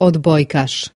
odbojkaš.